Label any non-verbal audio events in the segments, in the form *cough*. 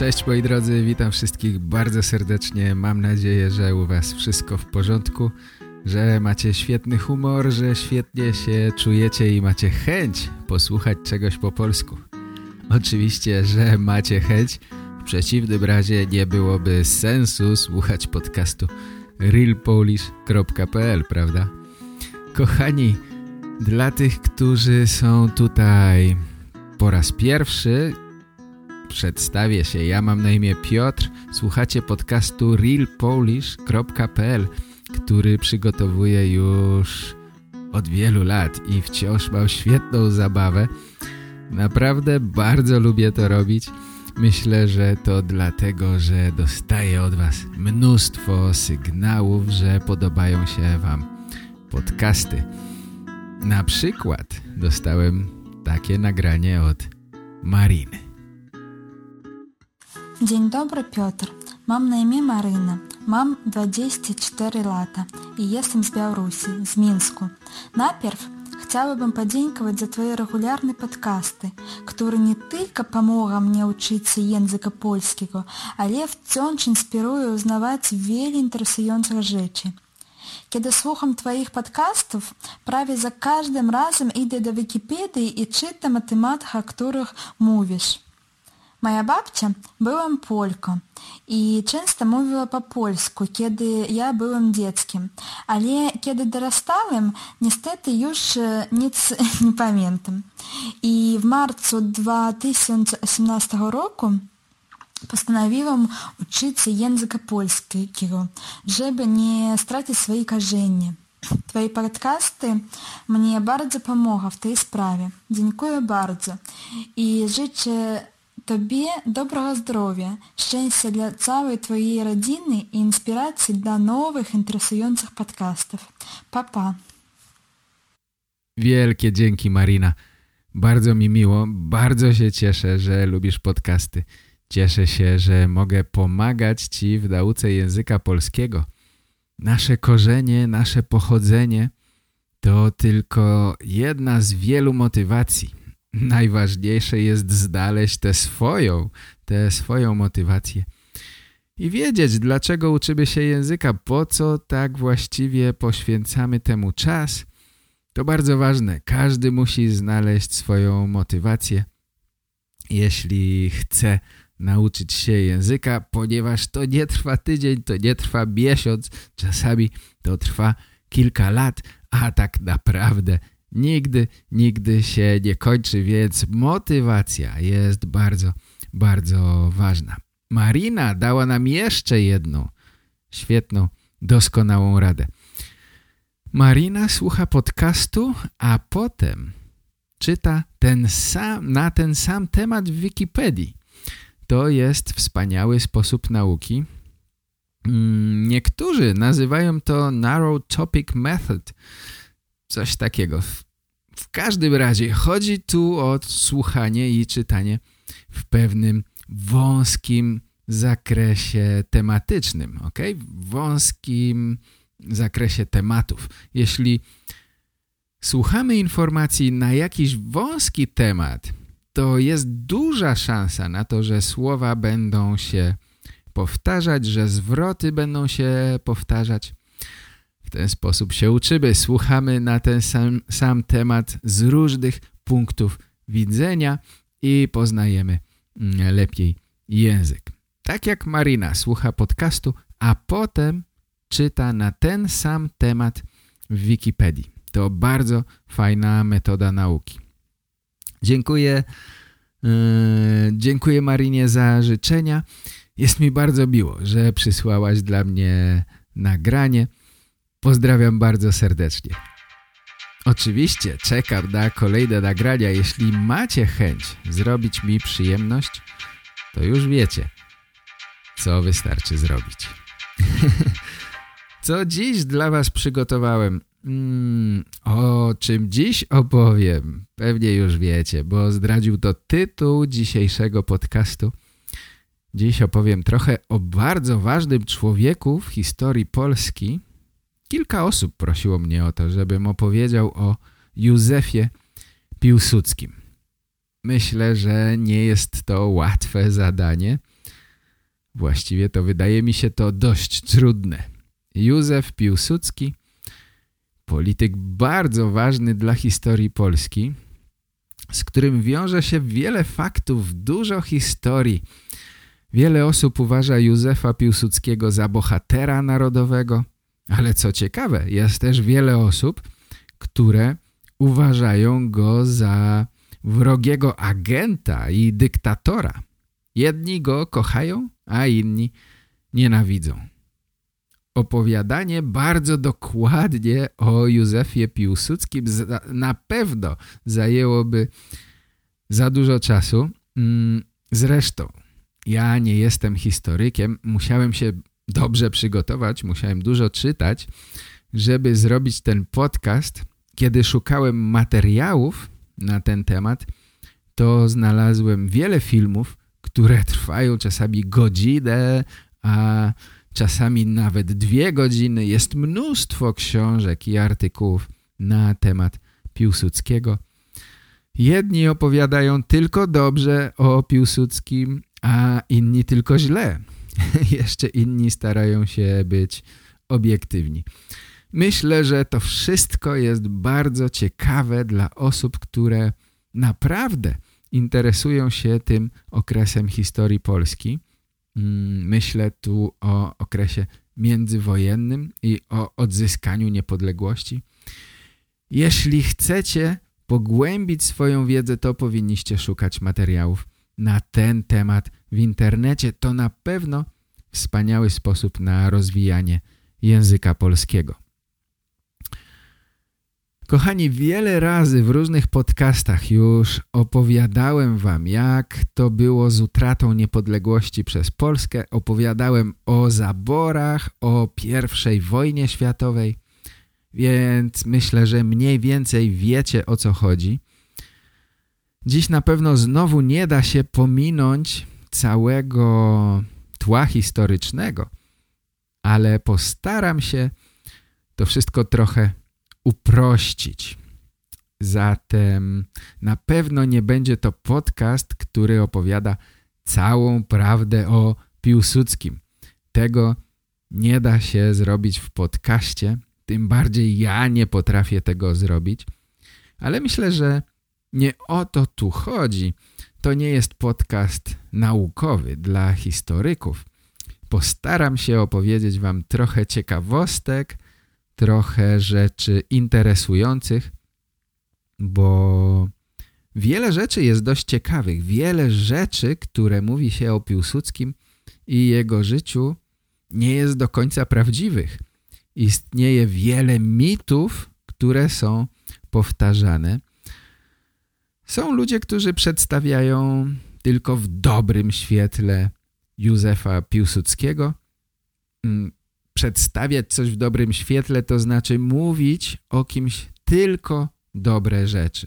Cześć moi drodzy, witam wszystkich bardzo serdecznie. Mam nadzieję, że u was wszystko w porządku, że macie świetny humor, że świetnie się czujecie i macie chęć posłuchać czegoś po polsku. Oczywiście, że macie chęć. W przeciwnym razie nie byłoby sensu słuchać podcastu realpolish.pl, prawda? Kochani, dla tych, którzy są tutaj po raz pierwszy, przedstawię się. Ja mam na imię Piotr. Słuchacie podcastu realpolish.pl, który przygotowuję już od wielu lat i wciąż mam świetną zabawę. Naprawdę bardzo lubię to robić. Myślę, że to dlatego, że dostaję od Was mnóstwo sygnałów, że podobają się Wam podcasty. Na przykład dostałem takie nagranie od Mariny. Dzień dobry Piotr. Mam na imię Maryna. Mam 24 lata i jestem z Białorusi, z Mińsku. Najpierw chciałabym podziękować za Twoje regularne podcasty, które nie tylko pomogą mnie uczyć się języka polskiego, ale wciąż inspirują uznawać wiele interesujących rzeczy. Kiedy słucham Twoich podcastów, prawie za każdym razem idę do Wikipedii i czytam o tematach, o których mówisz. Moja babcia była Polką i często mówiła po polsku, kiedy ja byłem dzieckiem, ale kiedy dorastałem, niestety już nic nie pamiętam. I w marcu 2018 roku postanowiłam uczyć się języka polskiego, żeby nie stracić swoje korzenie. Twoje podcasty mnie bardzo pomogą w tej sprawie. Dziękuję bardzo i życzę Tobie dobrego zdrowia, szczęścia dla całej Twojej rodziny i inspiracji dla nowych, interesujących podcastów. Papa. Pa. Wielkie dzięki Marina. Bardzo mi miło, bardzo się cieszę, że lubisz podcasty. Cieszę się, że mogę pomagać Ci w nauce języka polskiego. Nasze korzenie, nasze pochodzenie to tylko jedna z wielu motywacji. Najważniejsze jest znaleźć tę swoją, tę swoją motywację. I wiedzieć, dlaczego uczymy się języka, po co tak właściwie poświęcamy temu czas. To bardzo ważne. Każdy musi znaleźć swoją motywację, jeśli chce nauczyć się języka, ponieważ to nie trwa tydzień, to nie trwa miesiąc, czasami to trwa kilka lat, a tak naprawdę nigdy, nigdy się nie kończy, więc motywacja jest bardzo, bardzo ważna. Marina dała nam jeszcze jedną świetną, doskonałą radę. Marina słucha podcastu, a potem czyta ten sam, na ten sam temat w Wikipedii. To jest wspaniały sposób nauki. Mm, niektórzy nazywają to Narrow Topic Method. Coś takiego. W każdym razie chodzi tu o słuchanie i czytanie w pewnym wąskim zakresie tematycznym, ok? Wąskim zakresie tematów. Jeśli słuchamy informacji na jakiś wąski temat, to jest duża szansa na to, że słowa będą się powtarzać, że zwroty będą się powtarzać. W ten sposób się uczymy, słuchamy na ten sam, sam temat z różnych punktów widzenia i poznajemy mm, lepiej język. Tak jak Marina słucha podcastu, a potem czyta na ten sam temat w Wikipedii. To bardzo fajna metoda nauki. Dziękuję, yy, dziękuję Marinie za życzenia. Jest mi bardzo miło, że przysłałaś dla mnie nagranie. Pozdrawiam bardzo serdecznie. Oczywiście czekam na kolejne nagrania. Jeśli macie chęć zrobić mi przyjemność, to już wiecie. co wystarczy zrobić. *laughs* co dziś dla was przygotowałem? Mm, o czym dziś opowiem? Pewnie już wiecie, bo zdradził to tytuł dzisiejszego podcastu. Dziś opowiem trochę o bardzo ważnym człowieku w historii Polski. Kilka osób prosiło mnie o to, żebym opowiedział o Józefie Piłsudskim. Myślę, że nie jest to łatwe zadanie. Właściwie to wydaje mi się to dość trudne. Józef Piłsudski, polityk bardzo ważny dla historii Polski, z którym wiąże się wiele faktów, dużo historii. Wiele osób uważa Józefa Piłsudskiego za bohatera narodowego, ale co ciekawe, jest też wiele osób, które uważają go za wrogiego agenta i dyktatora. Jedni go kochają, a inni nienawidzą. Opowiadanie bardzo dokładnie o Józefie Piłsudskim na pewno zajęłoby za dużo czasu. Mm, zresztą ja nie jestem historykiem, musiałem się dobrze przygotować, musiałem dużo czytać, żeby zrobić ten podcast. Kiedy szukałem materiałów na ten temat, to znalazłem wiele filmów, które trwają czasami godzinę, a czasami nawet dwie godziny. Jest mnóstwo książek i artykułów na temat Piłsudskiego. Jedni opowiadają tylko dobrze o Piłsudskim, a inni tylko źle. *laughs* Jeszcze inni starają się być obiektywni. Myślę, że to wszystko jest bardzo ciekawe dla osób, które naprawdę interesują się tym okresem historii Polski. Mm, myślę tu o okresie międzywojennym i o odzyskaniu niepodległości. Jeśli chcecie pogłębić swoją wiedzę, to powinniście szukać materiałów na ten temat w internecie. To na pewno wspaniały sposób na rozwijanie języka polskiego. Kochani, wiele razy w różnych podcastach już opowiadałem wam, jak to było z utratą niepodległości przez Polskę. Opowiadałem o zaborach, o I wojnie światowej, więc myślę, że mniej więcej wiecie o co chodzi. Dziś na pewno znowu nie da się pominąć całego tła historycznego, ale postaram się to wszystko trochę uprościć. Zatem na pewno nie będzie to podcast, który opowiada całą prawdę o Piłsudskim. Tego nie da się zrobić w podcaście, tym bardziej ja nie potrafię tego zrobić, ale myślę, że nie o to tu chodzi. To nie jest podcast naukowy dla historyków. Postaram się opowiedzieć wam trochę ciekawostek, trochę rzeczy interesujących, bo wiele rzeczy jest dość ciekawych. Wiele rzeczy, które mówi się o Piłsudskim i jego życiu nie jest do końca prawdziwych. Istnieje wiele mitów, które są powtarzane. Są ludzie, którzy przedstawiają tylko w dobrym świetle Józefa Piłsudskiego. Mm, przedstawiać coś w dobrym świetle to znaczy mówić o kimś tylko dobre rzeczy.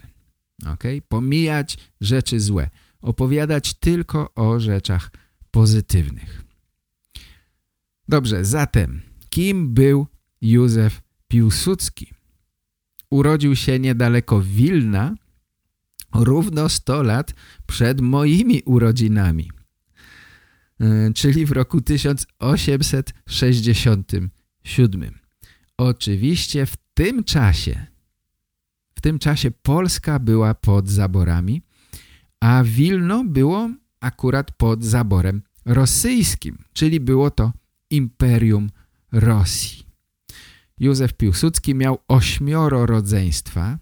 ok? Pomijać rzeczy złe. Opowiadać tylko o rzeczach pozytywnych. Dobrze, zatem kim był Józef Piłsudski? Urodził się niedaleko Wilna równo 100 lat przed moimi urodzinami, e, czyli w roku 1867. Oczywiście w tym czasie, w tym czasie Polska była pod zaborami, a Wilno było akurat pod zaborem rosyjskim, czyli było to Imperium Rosji. Józef Piłsudski miał ośmioro rodzeństwa,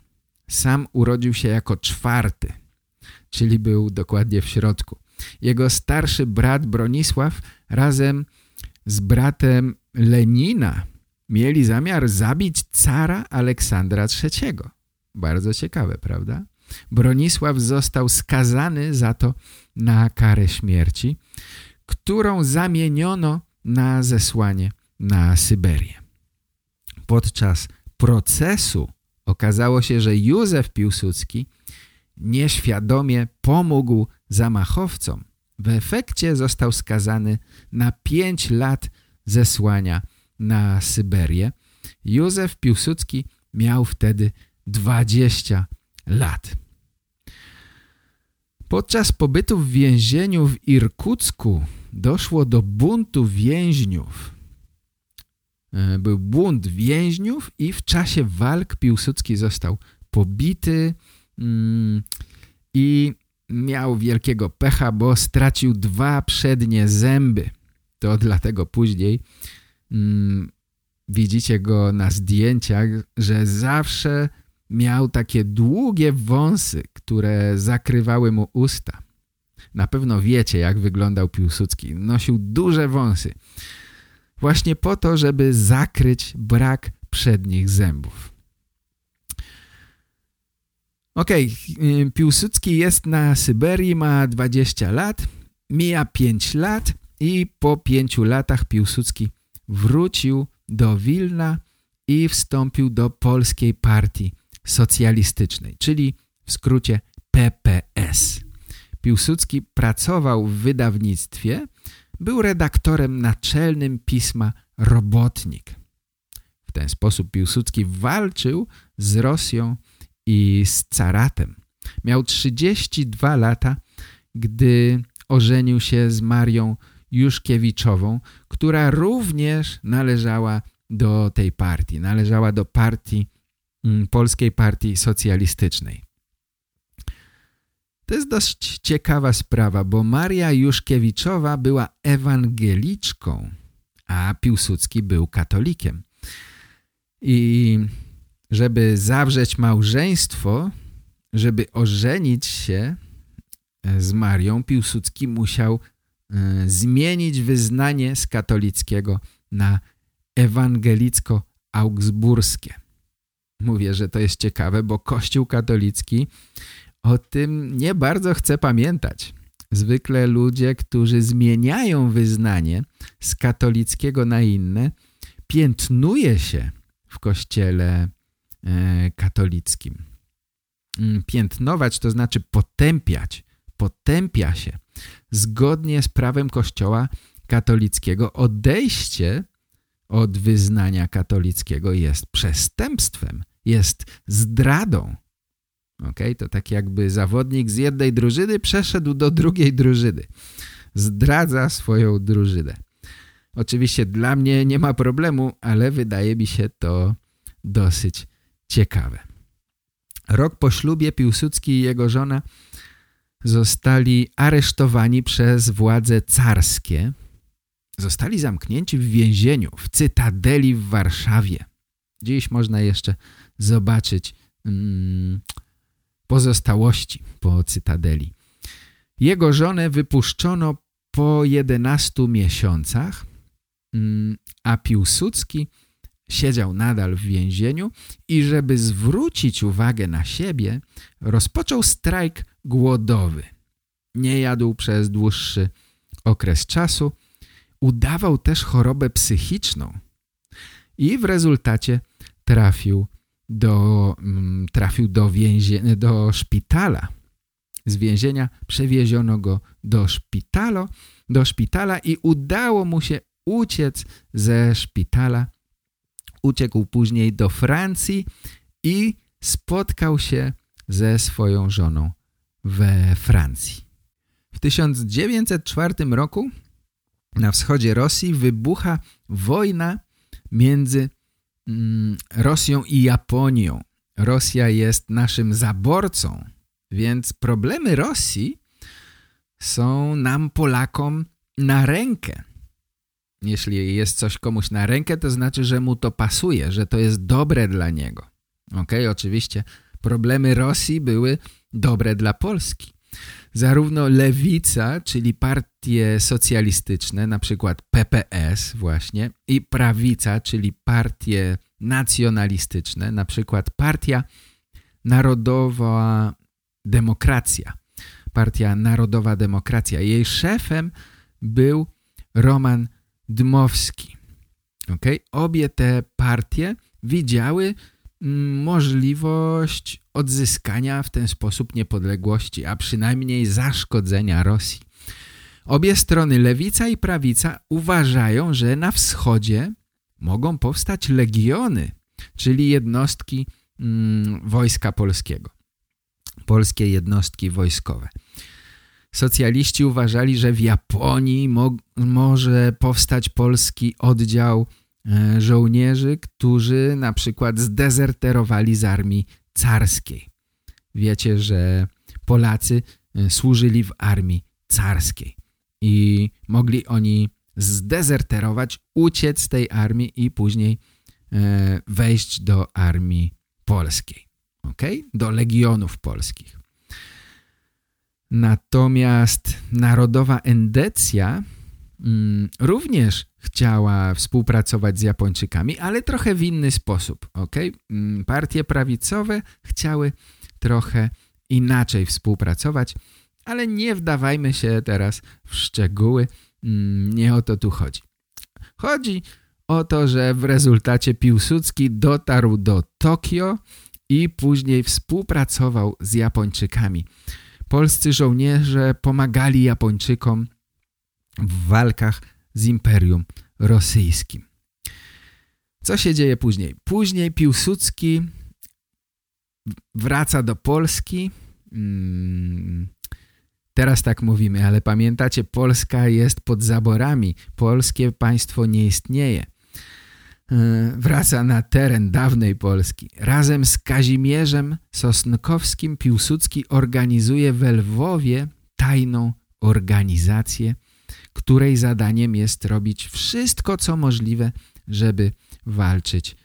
sam urodził się jako czwarty, czyli był dokładnie w środku. Jego starszy brat Bronisław razem z bratem Lenina mieli zamiar zabić cara Aleksandra III. Bardzo ciekawe, prawda? Bronisław został skazany za to na karę śmierci, którą zamieniono na zesłanie na Syberię. Podczas procesu okazało się, że Józef Piłsudski nieświadomie pomógł zamachowcom. W efekcie został skazany na pięć lat zesłania na Syberię. Józef Piłsudski miał wtedy 20 lat. Podczas pobytu w więzieniu w Irkucku doszło do buntu więźniów. E, był bunt więźniów i w czasie walk Piłsudski został pobity mm, i miał wielkiego pecha, bo stracił dwa przednie zęby. To dlatego później mm, widzicie go na zdjęciach, że zawsze miał takie długie wąsy, które zakrywały mu usta. Na pewno wiecie, jak wyglądał Piłsudski. Nosił duże wąsy. Właśnie po to, żeby zakryć brak przednich zębów. Okej, okay. Piłsudski jest na Syberii, ma 20 lat, mija 5 lat i po 5 latach Piłsudski wrócił do Wilna i wstąpił do Polskiej Partii Socjalistycznej, czyli w skrócie PPS. Piłsudski pracował w wydawnictwie, był redaktorem naczelnym pisma Robotnik. W ten sposób Piłsudski walczył z Rosją i z caratem. Miał 32 lata, gdy ożenił się z Marią Juszkiewiczową, która również należała do tej partii, należała do partii mm, Polskiej Partii Socjalistycznej. To jest dość ciekawa sprawa, bo Maria Juszkiewiczowa była ewangeliczką, a Piłsudski był katolikiem. I żeby zawrzeć małżeństwo, żeby ożenić się e, z Marią, Piłsudski musiał e, zmienić wyznanie z katolickiego na ewangelicko-augsburskie. Mówię, że to jest ciekawe, bo Kościół katolicki o tym nie bardzo chce pamiętać. Zwykle ludzie, którzy zmieniają wyznanie z katolickiego na inne, piętnuje się w kościele e, katolickim. Mm, piętnować to znaczy potępiać. Potępia się. Zgodnie z prawem kościoła katolickiego odejście od wyznania katolickiego jest przestępstwem, jest zdradą. Okay? To tak jakby zawodnik z jednej drużyny przeszedł do drugiej drużyny. Zdradza swoją drużynę. Oczywiście dla mnie nie ma problemu, ale wydaje mi się to dosyć ciekawe. Rok po ślubie Piłsudski i jego żona zostali aresztowani przez władze carskie. Zostali zamknięci w więzieniu, w Cytadeli w Warszawie. Dziś można jeszcze zobaczyć mm, pozostałości po Cytadeli. Jego żonę wypuszczono po 11 miesiącach, mm, a Piłsudski siedział nadal w więzieniu i żeby zwrócić uwagę na siebie, rozpoczął strajk głodowy. Nie jadł przez dłuższy okres czasu, udawał też chorobę psychiczną i w rezultacie trafił do, mm, trafił do, więzie, do szpitala. Z więzienia przewieziono go do, szpitalo, do szpitala i udało mu się uciec ze szpitala. Uciekł później do Francji i spotkał się ze swoją żoną we Francji. W 1904 roku na wschodzie Rosji wybucha wojna między Rosją i Japonią. Rosja jest naszym zaborcą, więc problemy Rosji są nam Polakom na rękę. Jeśli jest coś komuś na rękę, to znaczy, że mu to pasuje, że to jest dobre dla niego. Ok, oczywiście problemy Rosji były dobre dla Polski zarówno lewica, czyli partie socjalistyczne, na przykład PPS właśnie, i prawica, czyli partie nacjonalistyczne, na przykład Partia Narodowa Demokracja. Partia Narodowa Demokracja. Jej szefem był Roman Dmowski. Okay? Obie te partie widziały możliwość odzyskania w ten sposób niepodległości, a przynajmniej zaszkodzenia Rosji. Obie strony, lewica i prawica, uważają, że na wschodzie mogą powstać legiony, czyli jednostki mm, wojska polskiego. Polskie jednostki wojskowe. Socjaliści uważali, że w Japonii mo może powstać polski oddział żołnierzy, którzy na przykład zdezerterowali z armii carskiej. Wiecie, że Polacy e, służyli w armii carskiej i mogli oni zdezerterować, uciec z tej armii i później e, wejść do armii polskiej, okay? do legionów polskich. Natomiast narodowa endecja mm, również chciała współpracować z Japończykami, ale trochę w inny sposób. Okay? Mm, partie prawicowe chciały trochę inaczej współpracować, ale nie wdawajmy się teraz w szczegóły, mm, nie o to tu chodzi. Chodzi o to, że w rezultacie Piłsudski dotarł do Tokio i później współpracował z Japończykami. Polscy żołnierze pomagali Japończykom w walkach z Imperium Rosyjskim. Co się dzieje później? Później Piłsudski wraca do Polski. Hmm, teraz tak mówimy, ale pamiętacie, Polska jest pod zaborami. Polskie państwo nie istnieje. E, wraca na teren dawnej Polski. Razem z Kazimierzem Sosnkowskim Piłsudski organizuje w Lwowie tajną organizację, której zadaniem jest robić wszystko, co możliwe, żeby walczyć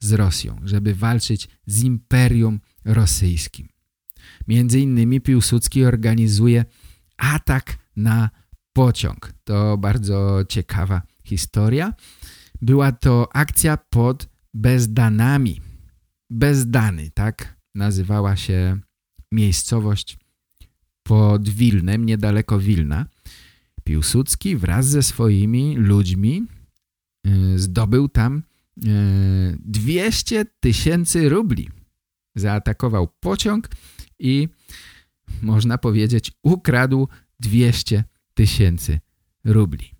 z Rosją, żeby walczyć z Imperium Rosyjskim. Między innymi Piłsudski organizuje atak na pociąg. To bardzo ciekawa historia. Była to akcja pod Bezdanami. Bezdany, tak nazywała się miejscowość pod Wilnem, niedaleko Wilna. Piłsudski wraz ze swoimi ludźmi y, zdobył tam 200 y, tysięcy rubli. Zaatakował pociąg i można powiedzieć ukradł 200 tysięcy rubli.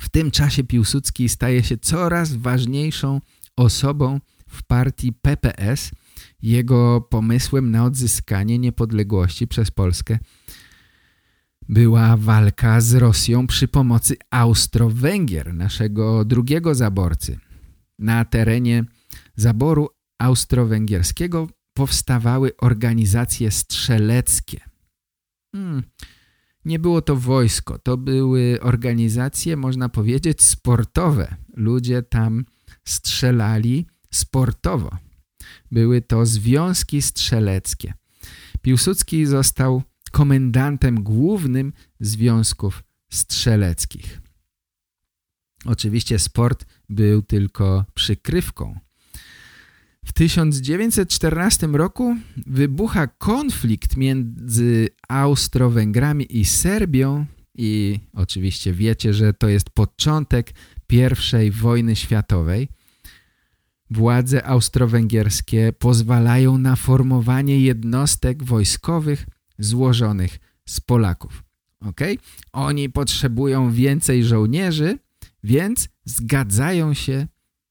W tym czasie Piłsudski staje się coraz ważniejszą osobą w partii PPS. Jego pomysłem na odzyskanie niepodległości przez Polskę była walka z Rosją przy pomocy Austro-Węgier, naszego drugiego zaborcy. Na terenie zaboru austro-węgierskiego powstawały organizacje strzeleckie. Hmm, nie było to wojsko, to były organizacje, można powiedzieć, sportowe. Ludzie tam strzelali sportowo. Były to związki strzeleckie. Piłsudski został komendantem głównym związków strzeleckich. Oczywiście sport był tylko przykrywką. W 1914 roku wybucha konflikt między Austro-Węgrami i Serbią i oczywiście wiecie, że to jest początek I wojny światowej. Władze austro-węgierskie pozwalają na formowanie jednostek wojskowych złożonych z Polaków. Okay? Oni potrzebują więcej żołnierzy, więc zgadzają się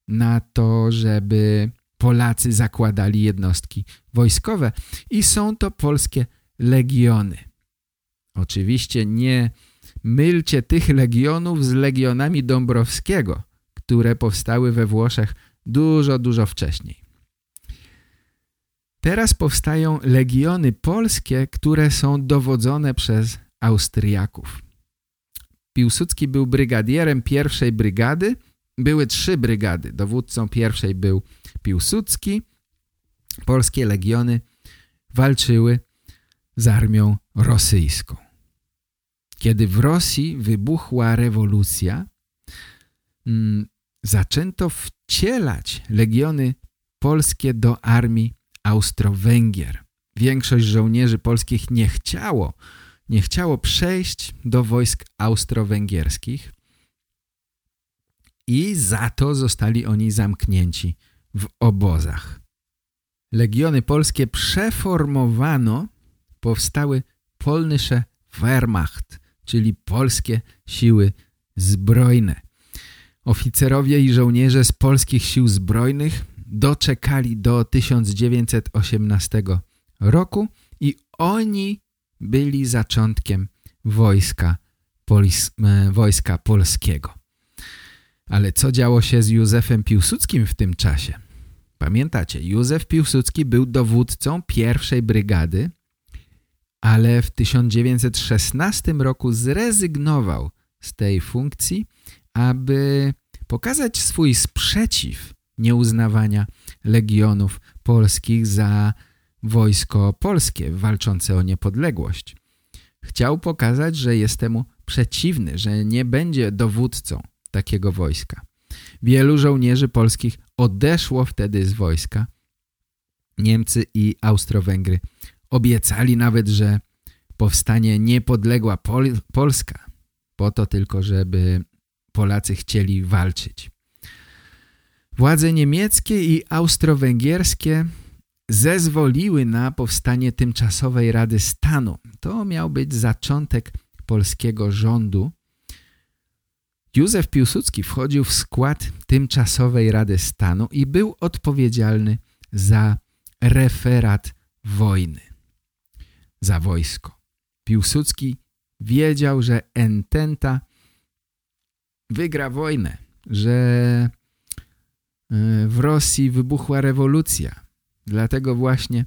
na to, żeby Polacy zakładali jednostki wojskowe i są to polskie legiony. Oczywiście nie mylcie tych legionów z legionami Dąbrowskiego, które powstały we Włoszech dużo, dużo wcześniej. Teraz powstają legiony polskie, które są dowodzone przez Austriaków. Piłsudski był brygadierem pierwszej brygady. Były trzy brygady. Dowódcą pierwszej był Piłsudski, polskie legiony walczyły z armią rosyjską. Kiedy w Rosji wybuchła rewolucja, mm, zaczęto wcielać legiony polskie do armii Austro-Węgier. Większość żołnierzy polskich nie chciało nie chciało przejść do wojsk austro-węgierskich i za to zostali oni zamknięci w obozach. Legiony polskie przeformowano, powstały Polnische Wehrmacht, czyli polskie siły zbrojne. Oficerowie i żołnierze z polskich sił zbrojnych doczekali do 1918 roku i oni byli zaczątkiem wojska, polis, e, wojska polskiego. Ale co działo się z Józefem Piłsudskim w tym czasie? Pamiętacie, Józef Piłsudski był dowódcą pierwszej brygady, ale w 1916 roku zrezygnował z tej funkcji, aby pokazać swój sprzeciw nieuznawania legionów polskich za wojsko polskie walczące o niepodległość. Chciał pokazać, że jest temu przeciwny, że nie będzie dowódcą takiego wojska. Wielu żołnierzy polskich odeszło wtedy z wojska. Niemcy i Austro-Węgry obiecali nawet, że powstanie niepodległa Pol Polska po to tylko, żeby Polacy chcieli walczyć. Władze niemieckie i austro-węgierskie zezwoliły na powstanie tymczasowej Rady Stanu. To miał być zaczątek polskiego rządu. Józef Piłsudski wchodził w skład tymczasowej Rady Stanu i był odpowiedzialny za referat wojny, za wojsko. Piłsudski wiedział, że Ententa wygra wojnę, że w Rosji wybuchła rewolucja, Dlatego właśnie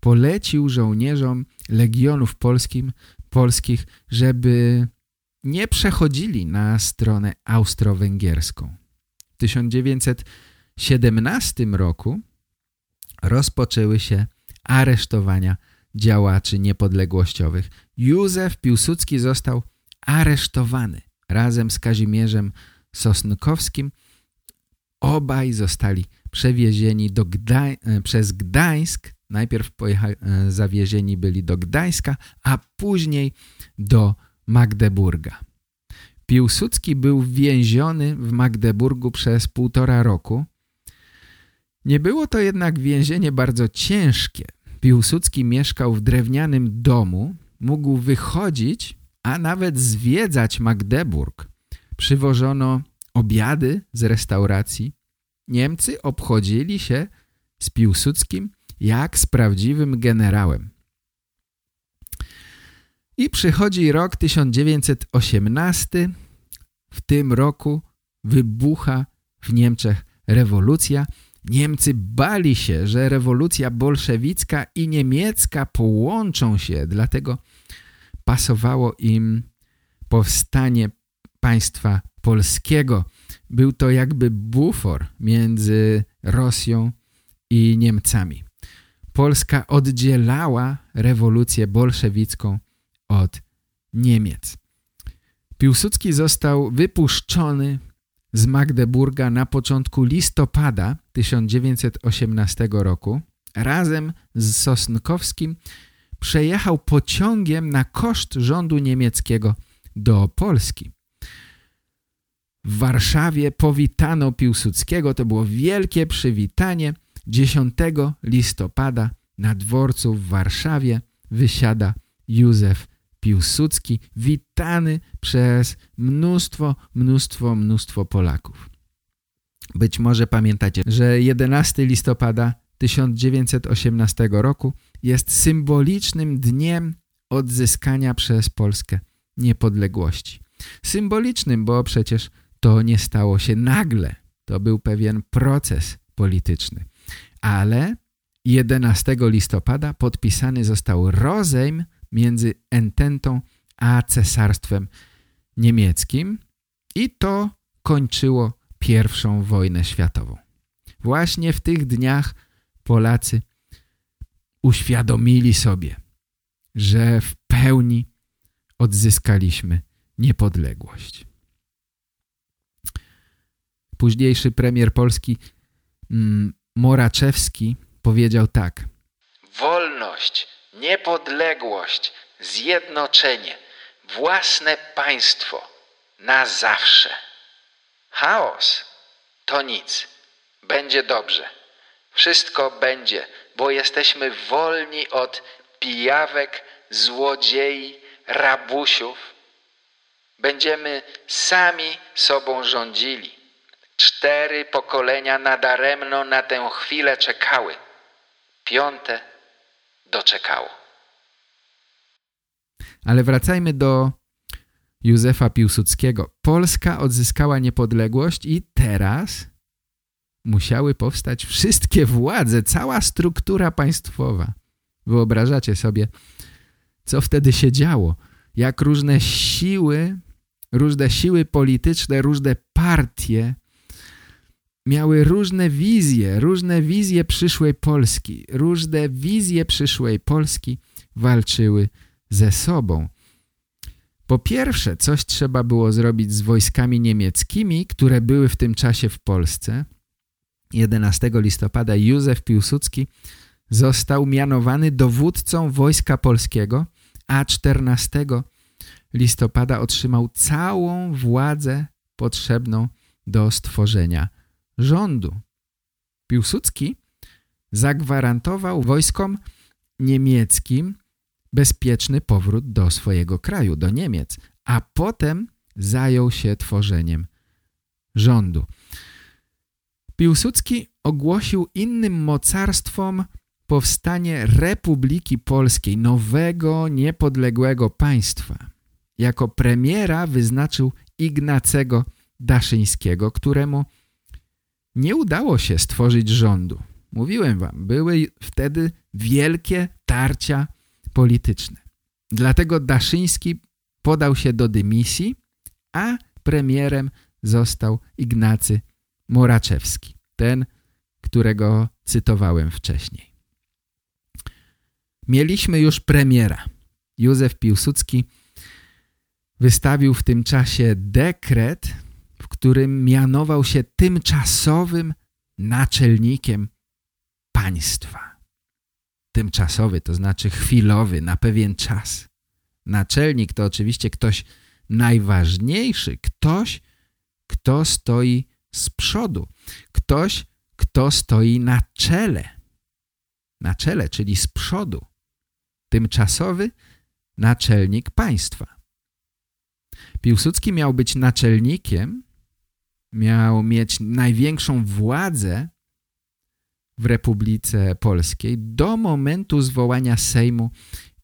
polecił żołnierzom legionów polskim, polskich, żeby nie przechodzili na stronę austro-węgierską. W 1917 roku rozpoczęły się aresztowania działaczy niepodległościowych. Józef Piłsudski został aresztowany razem z Kazimierzem Sosnkowskim. Obaj zostali przewiezieni do Gdań e, przez Gdańsk. Najpierw e, zawiezieni byli do Gdańska, a później do Magdeburga. Piłsudski był więziony w Magdeburgu przez półtora roku. Nie było to jednak więzienie bardzo ciężkie. Piłsudski mieszkał w drewnianym domu, mógł wychodzić, a nawet zwiedzać Magdeburg. Przywożono obiady z restauracji, Niemcy obchodzili się z Piłsudskim jak z prawdziwym generałem. I przychodzi rok 1918. W tym roku wybucha w Niemczech rewolucja. Niemcy bali się, że rewolucja bolszewicka i niemiecka połączą się, dlatego pasowało im powstanie państwa polskiego. Był to jakby bufor między Rosją i Niemcami. Polska oddzielała rewolucję bolszewicką od Niemiec. Piłsudski został wypuszczony z Magdeburga na początku listopada 1918 roku. Razem z Sosnkowskim przejechał pociągiem na koszt rządu niemieckiego do Polski. W Warszawie powitano Piłsudskiego. To było wielkie przywitanie. 10 listopada na dworcu w Warszawie wysiada Józef Piłsudski, witany przez mnóstwo, mnóstwo, mnóstwo Polaków. Być może pamiętacie, że 11 listopada 1918 roku jest symbolicznym dniem odzyskania przez Polskę niepodległości. Symbolicznym, bo przecież to nie stało się nagle. To był pewien proces polityczny. Ale 11 listopada podpisany został rozejm między Ententą a Cesarstwem Niemieckim i to kończyło pierwszą wojnę światową. Właśnie w tych dniach Polacy uświadomili sobie, że w pełni odzyskaliśmy niepodległość późniejszy premier Polski mm, Moraczewski powiedział tak. Wolność, niepodległość, zjednoczenie, własne państwo na zawsze. Chaos to nic. Będzie dobrze. Wszystko będzie, bo jesteśmy wolni od pijawek, złodziei, rabusiów. Będziemy sami sobą rządzili. Cztery pokolenia nadaremno na tę chwilę czekały. Piąte doczekało. Ale wracajmy do Józefa Piłsudskiego. Polska odzyskała niepodległość i teraz musiały powstać wszystkie władze, cała struktura państwowa. Wyobrażacie sobie, co wtedy się działo? Jak różne siły, różne siły polityczne, różne partie miały różne wizje, różne wizje przyszłej Polski. Różne wizje przyszłej Polski walczyły ze sobą. Po pierwsze, coś trzeba było zrobić z wojskami niemieckimi, które były w tym czasie w Polsce. 11 listopada Józef Piłsudski został mianowany dowódcą Wojska Polskiego, a 14 listopada otrzymał całą władzę potrzebną do stworzenia rządu. Piłsudski zagwarantował wojskom niemieckim bezpieczny powrót do swojego kraju, do Niemiec, a potem zajął się tworzeniem rządu. Piłsudski ogłosił innym mocarstwom powstanie Republiki Polskiej, nowego, niepodległego państwa. Jako premiera wyznaczył Ignacego Daszyńskiego, któremu nie udało się stworzyć rządu. Mówiłem wam, były wtedy wielkie tarcia polityczne. Dlatego Daszyński podał się do dymisji, a premierem został Ignacy Moraczewski, ten, którego cytowałem wcześniej. Mieliśmy już premiera. Józef Piłsudski wystawił w tym czasie dekret, którym mianował się tymczasowym naczelnikiem państwa. Tymczasowy, to znaczy chwilowy, na pewien czas. Naczelnik to oczywiście ktoś najważniejszy, ktoś, kto stoi z przodu, ktoś, kto stoi na czele. Na czele, czyli z przodu. Tymczasowy naczelnik państwa. Piłsudski miał być naczelnikiem, miał mieć największą władzę w Republice Polskiej do momentu zwołania Sejmu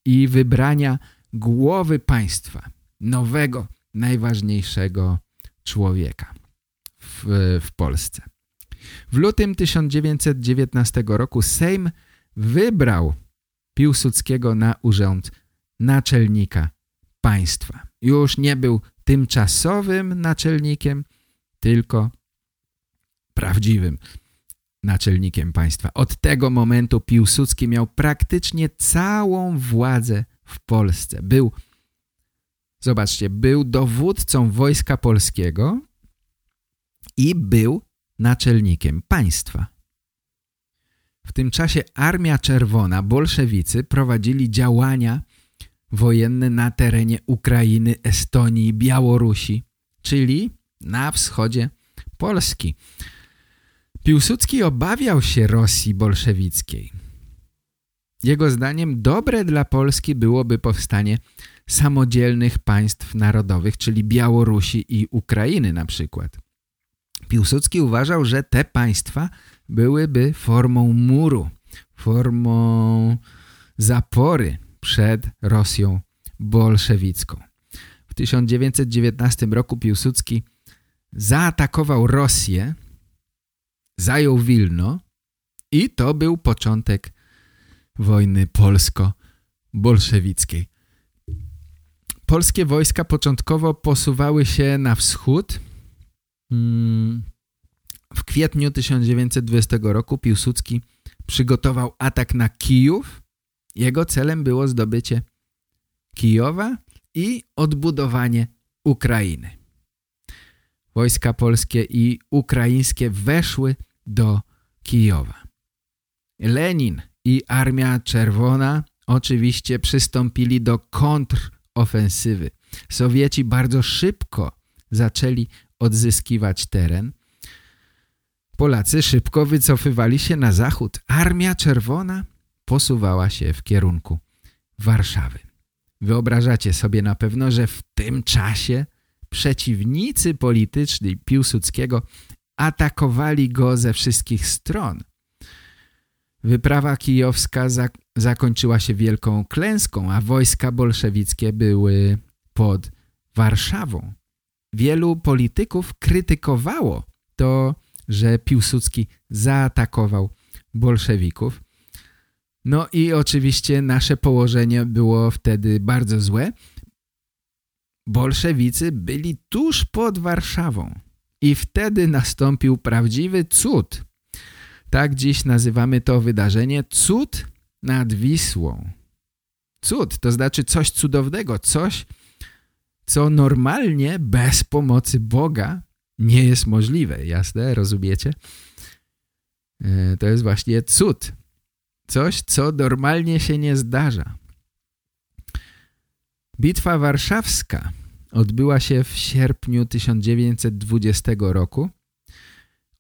i wybrania głowy państwa, nowego, najważniejszego człowieka w, w Polsce. W lutym 1919 roku Sejm wybrał Piłsudskiego na urząd naczelnika państwa. Już nie był tymczasowym naczelnikiem, tylko prawdziwym naczelnikiem państwa. Od tego momentu Piłsudski miał praktycznie całą władzę w Polsce. Był, zobaczcie, był dowódcą Wojska Polskiego i był naczelnikiem państwa. W tym czasie Armia Czerwona, bolszewicy prowadzili działania wojenne na terenie Ukrainy, Estonii, Białorusi, czyli na wschodzie Polski. Piłsudski obawiał się Rosji bolszewickiej. Jego zdaniem dobre dla Polski byłoby powstanie samodzielnych państw narodowych, czyli Białorusi i Ukrainy na przykład. Piłsudski uważał, że te państwa byłyby formą muru, formą zapory przed Rosją bolszewicką. W 1919 roku Piłsudski zaatakował Rosję zajął Wilno i to był początek wojny polsko-bolszewickiej. Polskie wojska początkowo posuwały się na wschód. Mm, w kwietniu 1920 roku Piłsudski przygotował atak na Kijów. Jego celem było zdobycie Kijowa i odbudowanie Ukrainy. Wojska polskie i ukraińskie weszły do Kijowa. Lenin i Armia Czerwona oczywiście przystąpili do kontrofensywy. Sowieci bardzo szybko zaczęli odzyskiwać teren. Polacy szybko wycofywali się na zachód. Armia Czerwona posuwała się w kierunku Warszawy. Wyobrażacie sobie na pewno, że w tym czasie przeciwnicy polityczni Piłsudskiego atakowali go ze wszystkich stron. Wyprawa kijowska zak zakończyła się wielką klęską, a wojska bolszewickie były pod Warszawą. Wielu polityków krytykowało to, że Piłsudski zaatakował bolszewików. No i oczywiście nasze położenie było wtedy bardzo złe. Bolszewicy byli tuż pod Warszawą i wtedy nastąpił prawdziwy cud. Tak dziś nazywamy to wydarzenie cud nad Wisłą. Cud to znaczy coś cudownego, coś, co normalnie bez pomocy Boga nie jest możliwe. Jasne? Rozumiecie? E, to jest właśnie cud. Coś, co normalnie się nie zdarza. Bitwa warszawska odbyła się w sierpniu 1920 roku.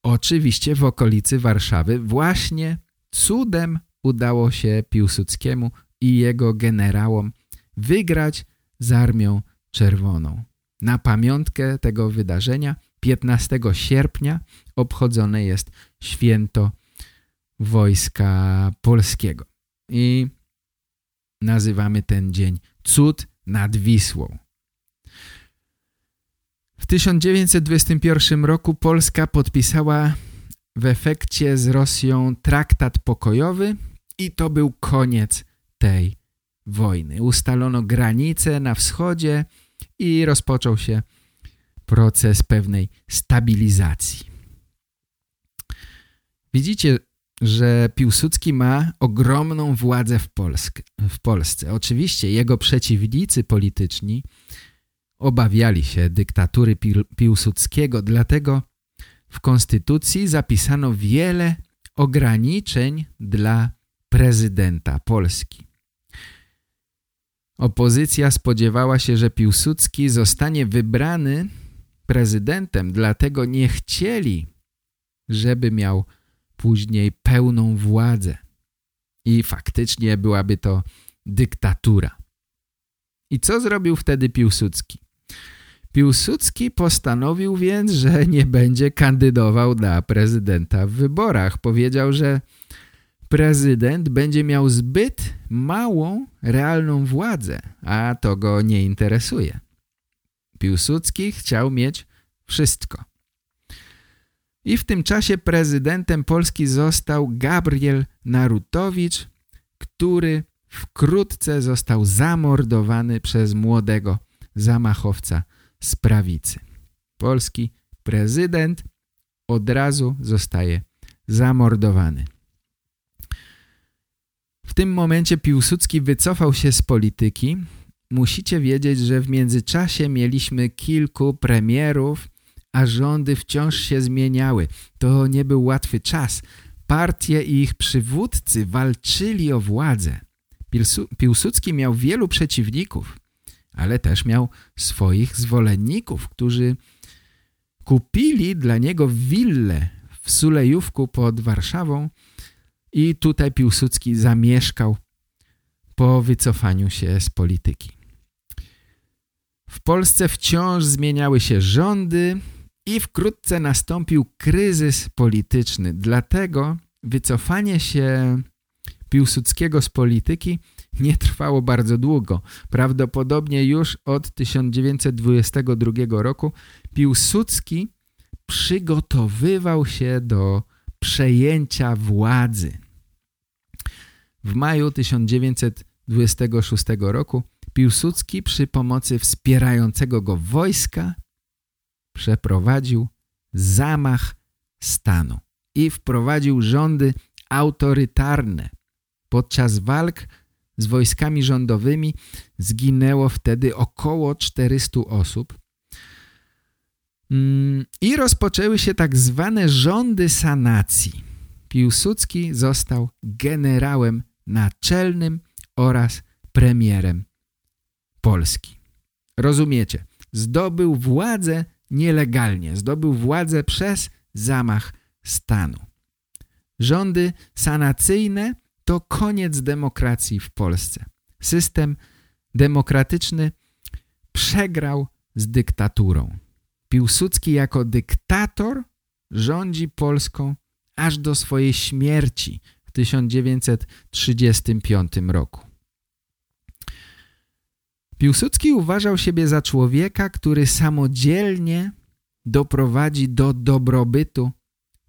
Oczywiście w okolicy Warszawy właśnie cudem udało się Piłsudskiemu i jego generałom wygrać z Armią Czerwoną. Na pamiątkę tego wydarzenia 15 sierpnia obchodzone jest święto Wojska Polskiego. I nazywamy ten dzień Cud nad Wisłą. W 1921 roku Polska podpisała w efekcie z Rosją traktat pokojowy i to był koniec tej wojny. Ustalono granice na wschodzie i rozpoczął się proces pewnej stabilizacji. Widzicie, że Piłsudski ma ogromną władzę w, Polsk w Polsce. Oczywiście jego przeciwnicy polityczni obawiali się dyktatury Piłsudskiego, dlatego w konstytucji zapisano wiele ograniczeń dla prezydenta Polski. Opozycja spodziewała się, że Piłsudski zostanie wybrany prezydentem, dlatego nie chcieli, żeby miał później pełną władzę. I faktycznie byłaby to dyktatura. I co zrobił wtedy Piłsudski? Piłsudski postanowił więc, że nie będzie kandydował na prezydenta w wyborach. Powiedział, że prezydent będzie miał zbyt małą realną władzę, a to go nie interesuje. Piłsudski chciał mieć wszystko. I w tym czasie prezydentem Polski został Gabriel Narutowicz, który wkrótce został zamordowany przez młodego zamachowca z prawicy. Polski prezydent od razu zostaje zamordowany. W tym momencie Piłsudski wycofał się z polityki. Musicie wiedzieć, że w międzyczasie mieliśmy kilku premierów, a rządy wciąż się zmieniały. To nie był łatwy czas. Partie i ich przywódcy walczyli o władzę. Piłsudski miał wielu przeciwników ale też miał swoich zwolenników, którzy kupili dla niego willę w Sulejówku pod Warszawą i tutaj Piłsudski zamieszkał po wycofaniu się z polityki. W Polsce wciąż zmieniały się rządy i wkrótce nastąpił kryzys polityczny. Dlatego wycofanie się Piłsudskiego z polityki nie trwało bardzo długo. Prawdopodobnie już od 1922 roku Piłsudski przygotowywał się do przejęcia władzy. W maju 1926 roku Piłsudski przy pomocy wspierającego go wojska przeprowadził zamach stanu i wprowadził rządy autorytarne. Podczas walk z wojskami rządowymi zginęło wtedy około 400 osób. Mm, I rozpoczęły się tak zwane rządy sanacji. Piłsudski został generałem naczelnym oraz premierem Polski. Rozumiecie? Zdobył władzę nielegalnie, zdobył władzę przez zamach stanu. Rządy sanacyjne to koniec demokracji w Polsce. System demokratyczny przegrał z dyktaturą. Piłsudski jako dyktator rządzi Polską aż do swojej śmierci w 1935 roku. Piłsudski uważał siebie za człowieka, który samodzielnie doprowadzi do dobrobytu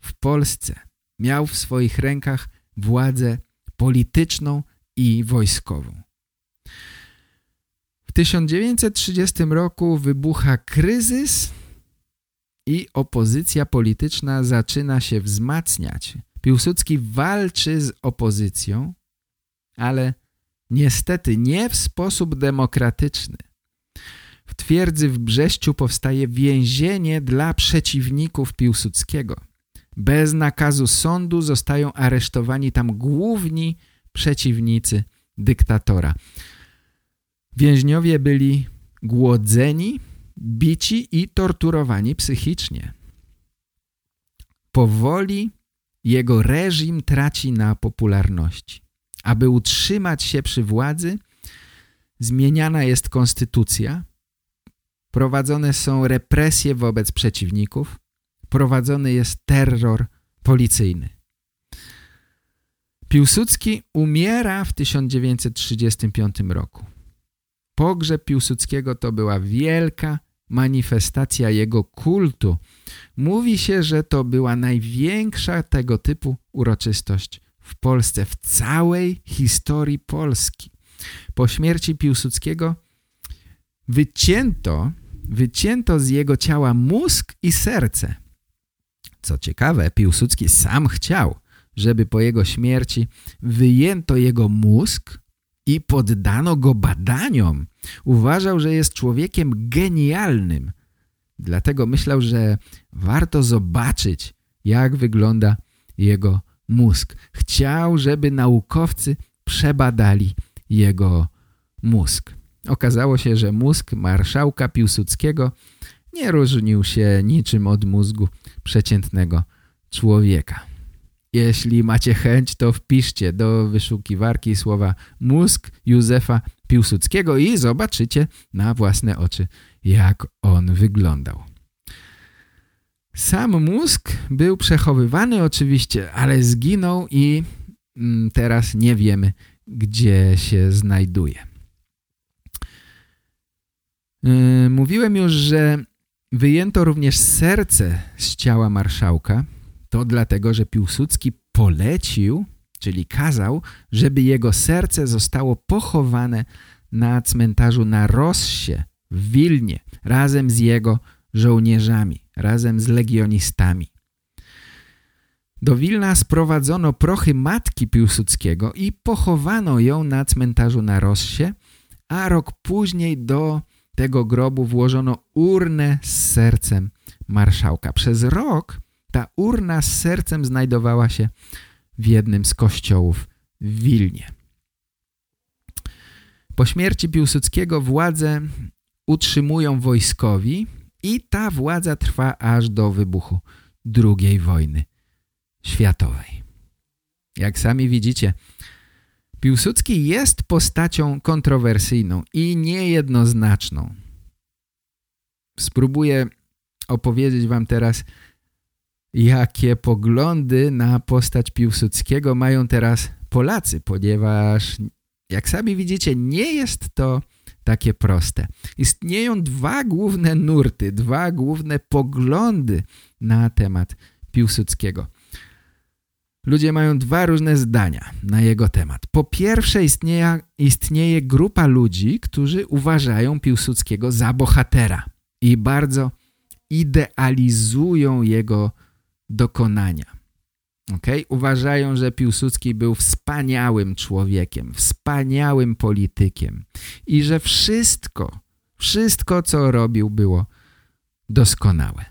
w Polsce. Miał w swoich rękach władzę polityczną i wojskową. W 1930 roku wybucha kryzys i opozycja polityczna zaczyna się wzmacniać. Piłsudski walczy z opozycją, ale niestety nie w sposób demokratyczny. W twierdzy w Brześciu powstaje więzienie dla przeciwników Piłsudskiego. Bez nakazu sądu zostają aresztowani tam główni przeciwnicy dyktatora. Więźniowie byli głodzeni, bici i torturowani psychicznie. Powoli jego reżim traci na popularności. Aby utrzymać się przy władzy, zmieniana jest konstytucja, prowadzone są represje wobec przeciwników, prowadzony jest terror policyjny. Piłsudski umiera w 1935 roku. Pogrzeb Piłsudskiego to była wielka manifestacja jego kultu. Mówi się, że to była największa tego typu uroczystość w Polsce, w całej historii Polski. Po śmierci Piłsudskiego wycięto, wycięto z jego ciała mózg i serce. Co ciekawe, Piłsudski sam chciał, żeby po jego śmierci wyjęto jego mózg i poddano go badaniom. Uważał, że jest człowiekiem genialnym. Dlatego myślał, że warto zobaczyć, jak wygląda jego mózg. Chciał, żeby naukowcy przebadali jego mózg. Okazało się, że mózg marszałka Piłsudskiego nie różnił się niczym od mózgu przeciętnego człowieka. Jeśli macie chęć, to wpiszcie do wyszukiwarki słowa mózg Józefa Piłsudskiego i zobaczycie na własne oczy, jak on wyglądał. Sam mózg był przechowywany oczywiście, ale zginął i mm, teraz nie wiemy, gdzie się znajduje. Yy, mówiłem już, że wyjęto również serce z ciała marszałka. To dlatego, że Piłsudski polecił, czyli kazał, żeby jego serce zostało pochowane na cmentarzu na Rossie w Wilnie razem z jego żołnierzami, razem z legionistami. Do Wilna sprowadzono prochy matki Piłsudskiego i pochowano ją na cmentarzu na Rossie, a rok później do tego grobu włożono urnę z sercem marszałka. Przez rok ta urna z sercem znajdowała się w jednym z kościołów w Wilnie. Po śmierci Piłsudskiego władzę utrzymują wojskowi i ta władza trwa aż do wybuchu II wojny światowej. Jak sami widzicie, Piłsudski jest postacią kontrowersyjną i niejednoznaczną. Spróbuję opowiedzieć wam teraz, jakie poglądy na postać Piłsudskiego mają teraz Polacy, ponieważ jak sami widzicie, nie jest to takie proste. Istnieją dwa główne nurty, dwa główne poglądy na temat Piłsudskiego. Ludzie mają dwa różne zdania na jego temat. Po pierwsze istnieje, istnieje grupa ludzi, którzy uważają Piłsudskiego za bohatera i bardzo idealizują jego dokonania. Okay? Uważają, że Piłsudski był wspaniałym człowiekiem, wspaniałym politykiem i że wszystko, wszystko co robił było doskonałe.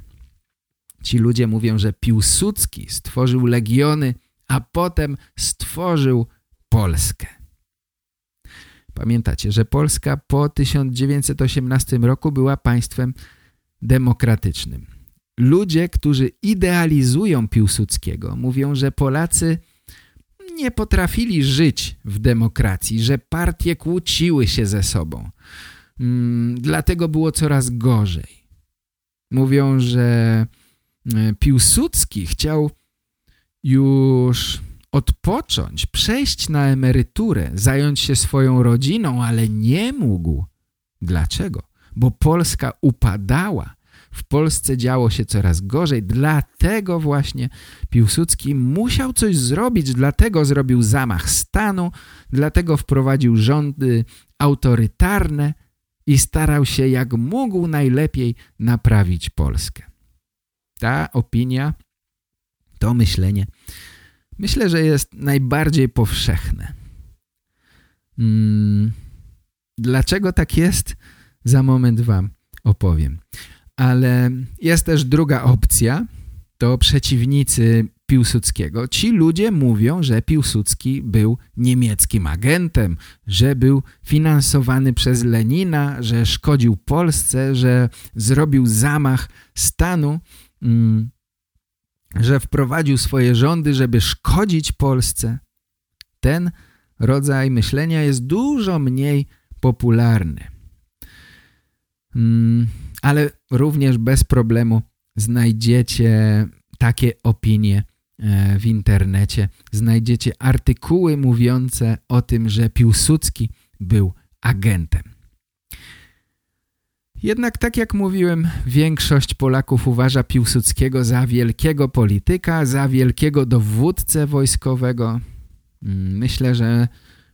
Ci ludzie mówią, że Piłsudski stworzył legiony a potem stworzył Polskę. Pamiętacie, że Polska po 1918 roku była państwem demokratycznym. Ludzie, którzy idealizują Piłsudskiego, mówią, że Polacy nie potrafili żyć w demokracji, że partie kłóciły się ze sobą. Mm, dlatego było coraz gorzej. Mówią, że e, Piłsudski chciał już odpocząć, przejść na emeryturę, zająć się swoją rodziną, ale nie mógł. Dlaczego? Bo Polska upadała. W Polsce działo się coraz gorzej, dlatego właśnie Piłsudski musiał coś zrobić, dlatego zrobił zamach stanu, dlatego wprowadził rządy autorytarne i starał się jak mógł najlepiej naprawić Polskę. Ta opinia, to myślenie myślę, że jest najbardziej powszechne. Hmm. Dlaczego tak jest? Za moment wam opowiem. Ale jest też druga opcja, to przeciwnicy Piłsudskiego. Ci ludzie mówią, że Piłsudski był niemieckim agentem, że był finansowany przez Lenina, że szkodził Polsce, że zrobił zamach stanu. Hmm że wprowadził swoje rządy, żeby szkodzić Polsce. Ten rodzaj myślenia jest dużo mniej popularny. Ale również bez problemu znajdziecie takie opinie e, w internecie. Znajdziecie artykuły mówiące o tym, że Piłsudski był agentem. Jednak tak jak mówiłem, większość Polaków uważa Piłsudskiego za wielkiego polityka, za wielkiego dowódcę wojskowego. Mm, myślę, że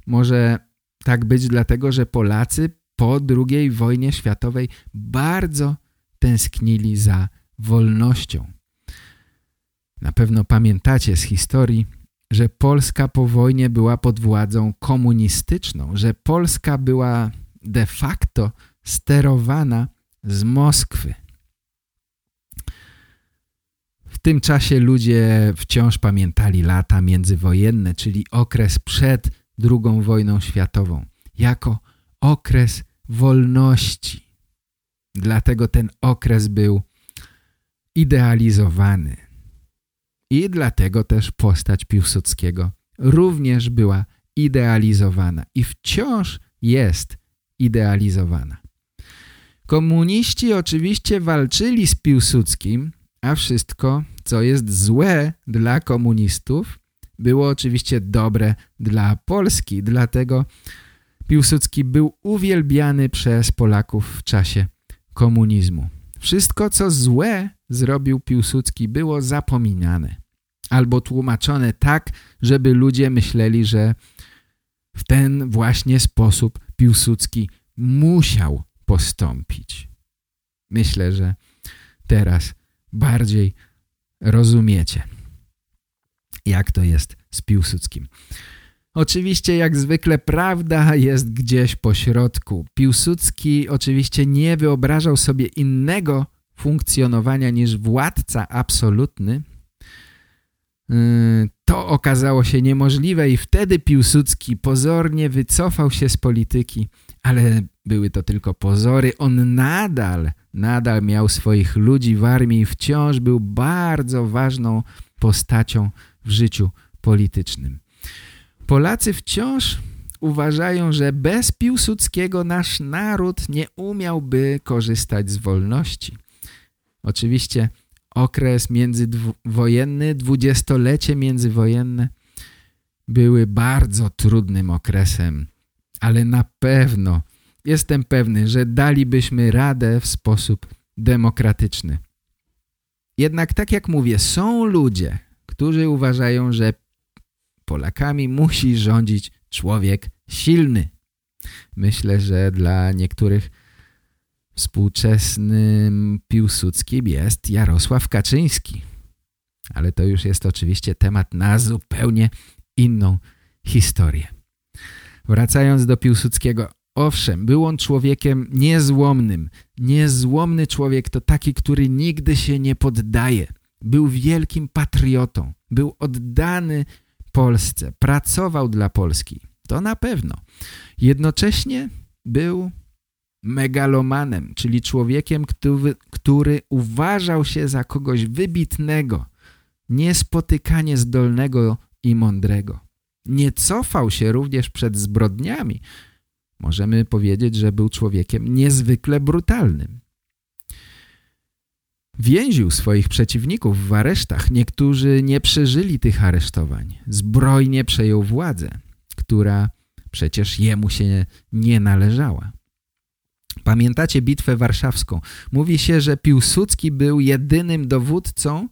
może tak być dlatego, że Polacy po II wojnie światowej bardzo tęsknili za wolnością. Na pewno pamiętacie z historii, że Polska po wojnie była pod władzą komunistyczną, że Polska była de facto sterowana z Moskwy. W tym czasie ludzie wciąż pamiętali lata międzywojenne, czyli okres przed II wojną światową, jako okres wolności. Dlatego ten okres był idealizowany. I dlatego też postać Piłsudskiego również była idealizowana i wciąż jest idealizowana. Komuniści oczywiście walczyli z Piłsudskim, a wszystko, co jest złe dla komunistów, było oczywiście dobre dla Polski. Dlatego Piłsudski był uwielbiany przez Polaków w czasie komunizmu. Wszystko, co złe zrobił Piłsudski, było zapominane albo tłumaczone tak, żeby ludzie myśleli, że w ten właśnie sposób Piłsudski musiał postąpić. Myślę, że teraz bardziej rozumiecie, jak to jest z Piłsudskim. Oczywiście jak zwykle prawda jest gdzieś po środku. Piłsudski oczywiście nie wyobrażał sobie innego funkcjonowania niż władca absolutny. Yy, to okazało się niemożliwe i wtedy Piłsudski pozornie wycofał się z polityki, ale były to tylko pozory. On nadal, nadal miał swoich ludzi w armii i wciąż był bardzo ważną postacią w życiu politycznym. Polacy wciąż uważają, że bez Piłsudskiego nasz naród nie umiałby korzystać z wolności. Oczywiście okres międzywojenny, dwudziestolecie międzywojenne były bardzo trudnym okresem, ale na pewno jestem pewny, że dalibyśmy radę w sposób demokratyczny. Jednak tak jak mówię, są ludzie, którzy uważają, że Polakami musi rządzić człowiek silny. Myślę, że dla niektórych współczesnym Piłsudskim jest Jarosław Kaczyński. Ale to już jest oczywiście temat na zupełnie inną historię. Wracając do Piłsudskiego, owszem, był on człowiekiem niezłomnym. Niezłomny człowiek to taki, który nigdy się nie poddaje. Był wielkim patriotą, był oddany Polsce, pracował dla Polski. To na pewno. Jednocześnie był megalomanem, czyli człowiekiem, który, który uważał się za kogoś wybitnego, niespotykanie zdolnego i mądrego. Nie cofał się również przed zbrodniami. Możemy powiedzieć, że był człowiekiem niezwykle brutalnym. Więził swoich przeciwników w aresztach. Niektórzy nie przeżyli tych aresztowań. Zbrojnie przejął władzę, która przecież jemu się nie należała. Pamiętacie bitwę warszawską? Mówi się, że Piłsudski był jedynym dowódcą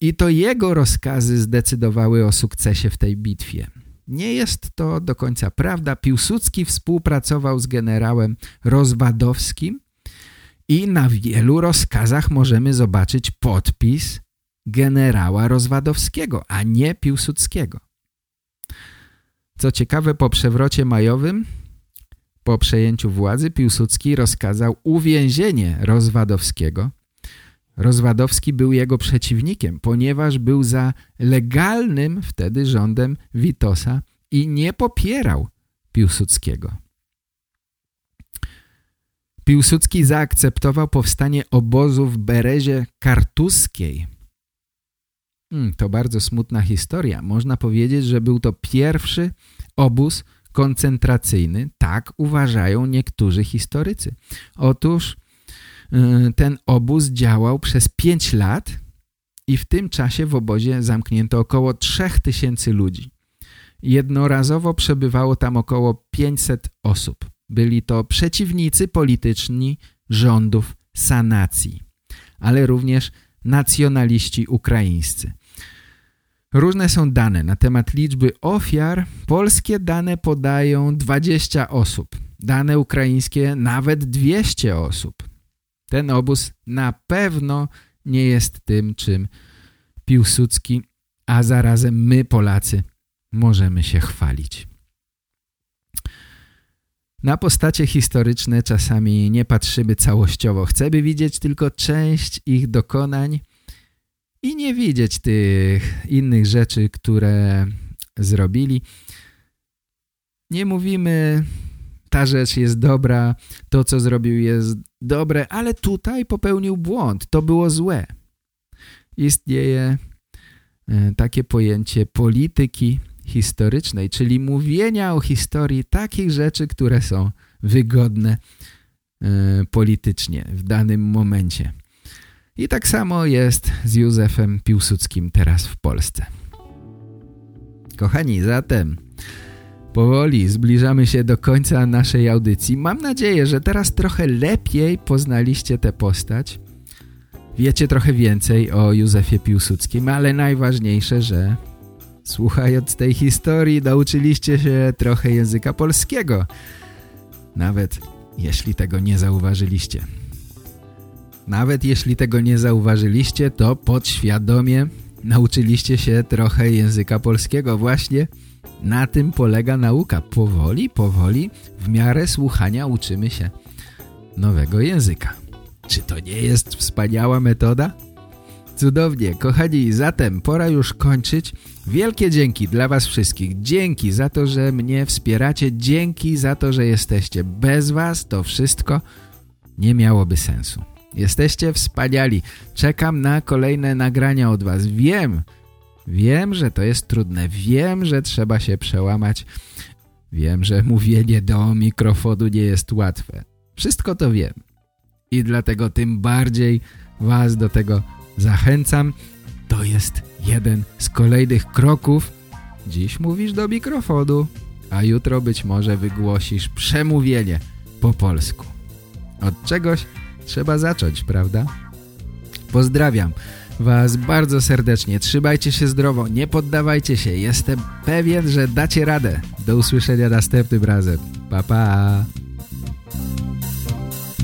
i to jego rozkazy zdecydowały o sukcesie w tej bitwie. Nie jest to do końca prawda. Piłsudski współpracował z generałem Rozwadowskim i na wielu rozkazach możemy zobaczyć podpis generała Rozwadowskiego, a nie Piłsudskiego. Co ciekawe, po przewrocie majowym, po przejęciu władzy, Piłsudski rozkazał uwięzienie Rozwadowskiego. Rozwadowski był jego przeciwnikiem, ponieważ był za legalnym wtedy rządem Witosa i nie popierał Piłsudskiego. Piłsudski zaakceptował powstanie obozu w Berezie Kartuskiej. Hmm, to bardzo smutna historia. Można powiedzieć, że był to pierwszy obóz koncentracyjny. Tak uważają niektórzy historycy. Otóż yy, ten obóz działał przez pięć lat i w tym czasie w obozie zamknięto około 3000 ludzi. Jednorazowo przebywało tam około 500 osób. Byli to przeciwnicy polityczni rządów sanacji, ale również nacjonaliści ukraińscy. Różne są dane na temat liczby ofiar. Polskie dane podają 20 osób, dane ukraińskie nawet 200 osób. Ten obóz na pewno nie jest tym, czym Piłsudski, a zarazem my Polacy możemy się chwalić. Na postacie historyczne czasami nie patrzymy całościowo. Chcemy widzieć tylko część ich dokonań i nie widzieć tych innych rzeczy, które zrobili. Nie mówimy, ta rzecz jest dobra, to co zrobił jest dobre, ale tutaj popełnił błąd, to było złe. Istnieje e, takie pojęcie polityki historycznej, czyli mówienia o historii takich rzeczy, które są wygodne e, politycznie w danym momencie. I tak samo jest z Józefem Piłsudskim teraz w Polsce. Kochani, zatem powoli zbliżamy się do końca naszej audycji. Mam nadzieję, że teraz trochę lepiej poznaliście tę postać. Wiecie trochę więcej o Józefie Piłsudskim, ale najważniejsze, że Słuchając tej historii nauczyliście się trochę języka polskiego. Nawet jeśli tego nie zauważyliście. Nawet jeśli tego nie zauważyliście, to podświadomie nauczyliście się trochę języka polskiego. Właśnie na tym polega nauka. Powoli, powoli, w miarę słuchania uczymy się nowego języka. Czy to nie jest wspaniała metoda? Cudownie, kochani, zatem pora już kończyć. Wielkie dzięki dla was wszystkich. Dzięki za to, że mnie wspieracie. Dzięki za to, że jesteście. Bez was to wszystko nie miałoby sensu. Jesteście wspaniali. Czekam na kolejne nagrania od was. Wiem, wiem, że to jest trudne. Wiem, że trzeba się przełamać. Wiem, że mówienie do mikrofonu nie jest łatwe. Wszystko to wiem. I dlatego tym bardziej was do tego Zachęcam, to jest jeden z kolejnych kroków. Dziś mówisz do mikrofonu, a jutro być może wygłosisz przemówienie po polsku. Od czegoś trzeba zacząć, prawda? Pozdrawiam Was bardzo serdecznie. Trzymajcie się zdrowo, nie poddawajcie się. Jestem pewien, że dacie radę. Do usłyszenia następnym razem. Pa, pa.